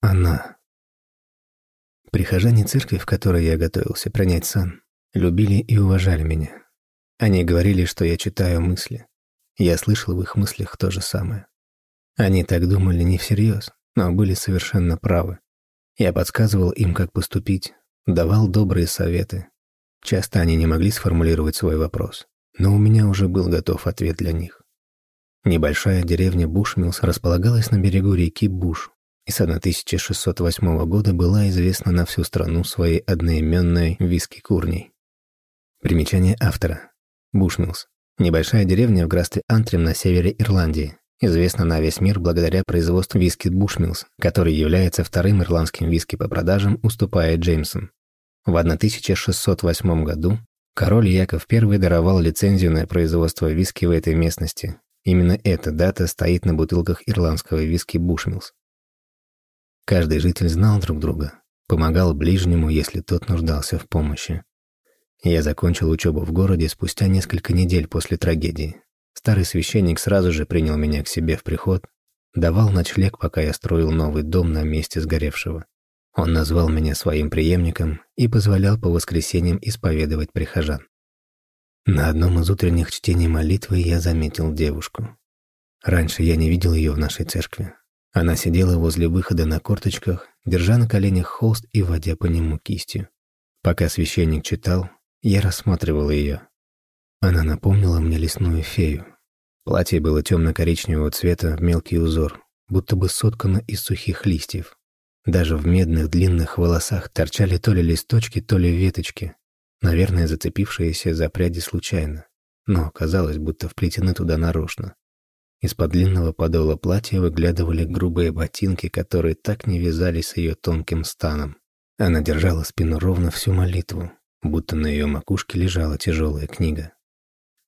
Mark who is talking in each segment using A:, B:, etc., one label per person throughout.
A: Она. Прихожане церкви, в которой я готовился принять сан, любили и уважали меня. Они говорили, что я читаю мысли. Я слышал в их мыслях то же самое. Они так думали не всерьез, но были совершенно правы. Я подсказывал им, как поступить, давал добрые советы. Часто они не могли сформулировать свой вопрос, но у меня уже был готов ответ для них. Небольшая деревня Бушмилс располагалась на берегу реки Буш, и с 1608 года была известна на всю страну своей одноименной виски-курней. Примечание автора. Бушмилс. Небольшая деревня в графстве Антрем на севере Ирландии. Известна на весь мир благодаря производству виски Бушмилс, который является вторым ирландским виски по продажам, уступая Джеймсон. В 1608 году король Яков I даровал лицензию на производство виски в этой местности. Именно эта дата стоит на бутылках ирландского виски Бушмилс. Каждый житель знал друг друга, помогал ближнему, если тот нуждался в помощи. Я закончил учебу в городе спустя несколько недель после трагедии. Старый священник сразу же принял меня к себе в приход, давал ночлег, пока я строил новый дом на месте сгоревшего. Он назвал меня своим преемником и позволял по воскресеньям исповедовать прихожан. На одном из утренних чтений молитвы я заметил девушку. Раньше я не видел ее в нашей церкви. Она сидела возле выхода на корточках, держа на коленях холст и водя по нему кистью. Пока священник читал, я рассматривал ее. Она напомнила мне лесную фею. Платье было темно-коричневого цвета в мелкий узор, будто бы соткано из сухих листьев. Даже в медных длинных волосах торчали то ли листочки, то ли веточки, наверное, зацепившиеся за пряди случайно, но казалось, будто вплетены туда нарочно. Из-под длинного подола платья выглядывали грубые ботинки, которые так не вязались с ее тонким станом. Она держала спину ровно всю молитву, будто на ее макушке лежала тяжелая книга.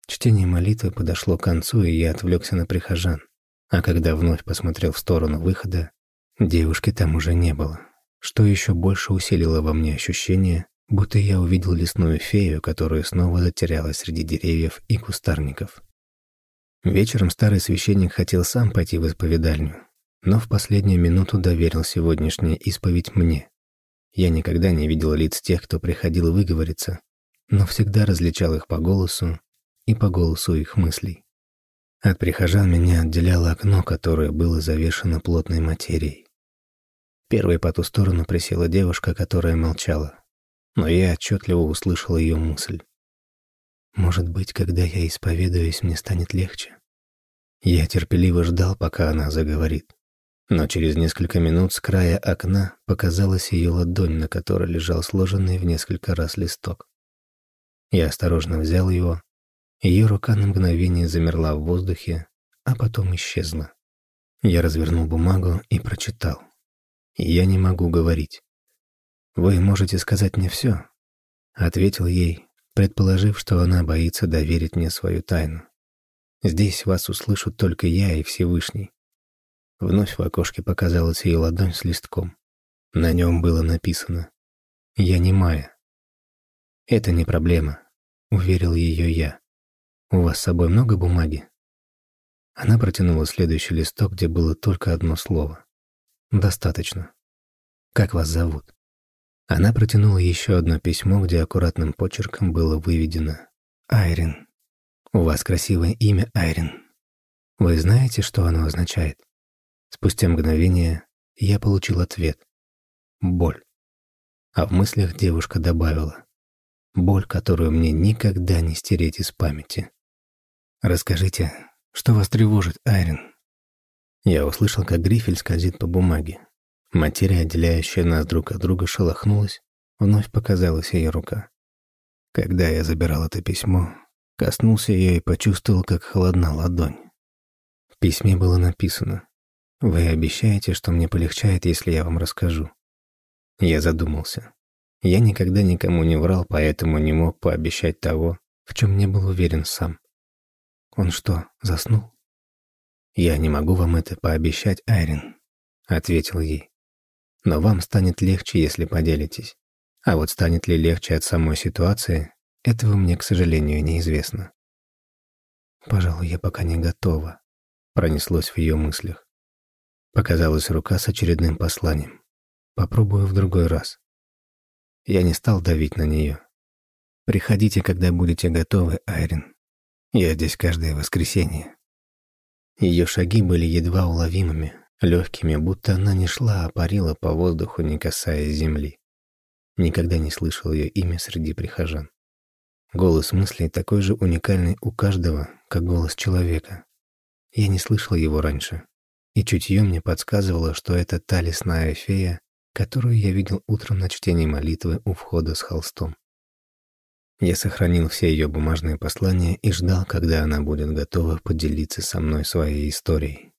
A: Чтение молитвы подошло к концу, и я отвлекся на прихожан. А когда вновь посмотрел в сторону выхода, девушки там уже не было, что еще больше усилило во мне ощущение, будто я увидел лесную фею, которая снова затерялась среди деревьев и кустарников. Вечером старый священник хотел сам пойти в исповедальню, но в последнюю минуту доверил сегодняшнюю исповедь мне. Я никогда не видел лиц тех, кто приходил выговориться, но всегда различал их по голосу и по голосу их мыслей. От прихожан меня отделяло окно, которое было завешено плотной материей. Первой по ту сторону присела девушка, которая молчала, но я отчетливо услышал ее мысль. Может быть, когда я исповедуюсь, мне станет легче. Я терпеливо ждал, пока она заговорит. Но через несколько минут с края окна показалась ее ладонь, на которой лежал сложенный в несколько раз листок. Я осторожно взял его. Ее рука на мгновение замерла в воздухе, а потом исчезла. Я развернул бумагу и прочитал. «Я не могу говорить. Вы можете сказать мне все», — ответил ей, предположив, что она боится доверить мне свою тайну. Здесь вас услышат только я и Всевышний. Вновь в окошке показалась ее ладонь с листком. На нем было написано «Я не Майя». «Это не проблема», — уверил ее я. «У вас с собой много бумаги?» Она протянула следующий листок, где было только одно слово. «Достаточно. Как вас зовут?» Она протянула еще одно письмо, где аккуратным почерком было выведено «Айрин». «У вас красивое имя, Айрин. Вы знаете, что оно означает?» Спустя мгновение я получил ответ. Боль. А в мыслях девушка добавила. Боль, которую мне никогда не стереть из памяти. «Расскажите, что вас тревожит, Айрин?» Я услышал, как грифель скользит по бумаге. Материя, отделяющая нас друг от друга, шелохнулась, вновь показалась ее рука. Когда я забирал это письмо, коснулся ее и почувствовал, как холодна ладонь. В письме было написано «Вы обещаете, что мне полегчает, если я вам расскажу?» Я задумался. Я никогда никому не врал, поэтому не мог пообещать того, в чем не был уверен сам. Он что, заснул? «Я не могу вам это пообещать, Айрин», — ответил ей. Но вам станет легче, если поделитесь. А вот станет ли легче от самой ситуации, этого мне, к сожалению, неизвестно. «Пожалуй, я пока не готова», — пронеслось в ее мыслях. Показалась рука с очередным посланием. попробую в другой раз. Я не стал давить на нее. Приходите, когда будете готовы, Айрин. Я здесь каждое воскресенье. Ее шаги были едва уловимыми, легкими, будто она не шла, а парила по воздуху, не касаясь земли. Никогда не слышал ее имя среди прихожан. Голос мыслей такой же уникальный у каждого, как голос человека. Я не слышал его раньше, и чутье мне подсказывало, что это та лесная фея, которую я видел утром на чтении молитвы у входа с холстом. Я сохранил все ее бумажные послания и ждал, когда она будет готова поделиться со мной своей историей.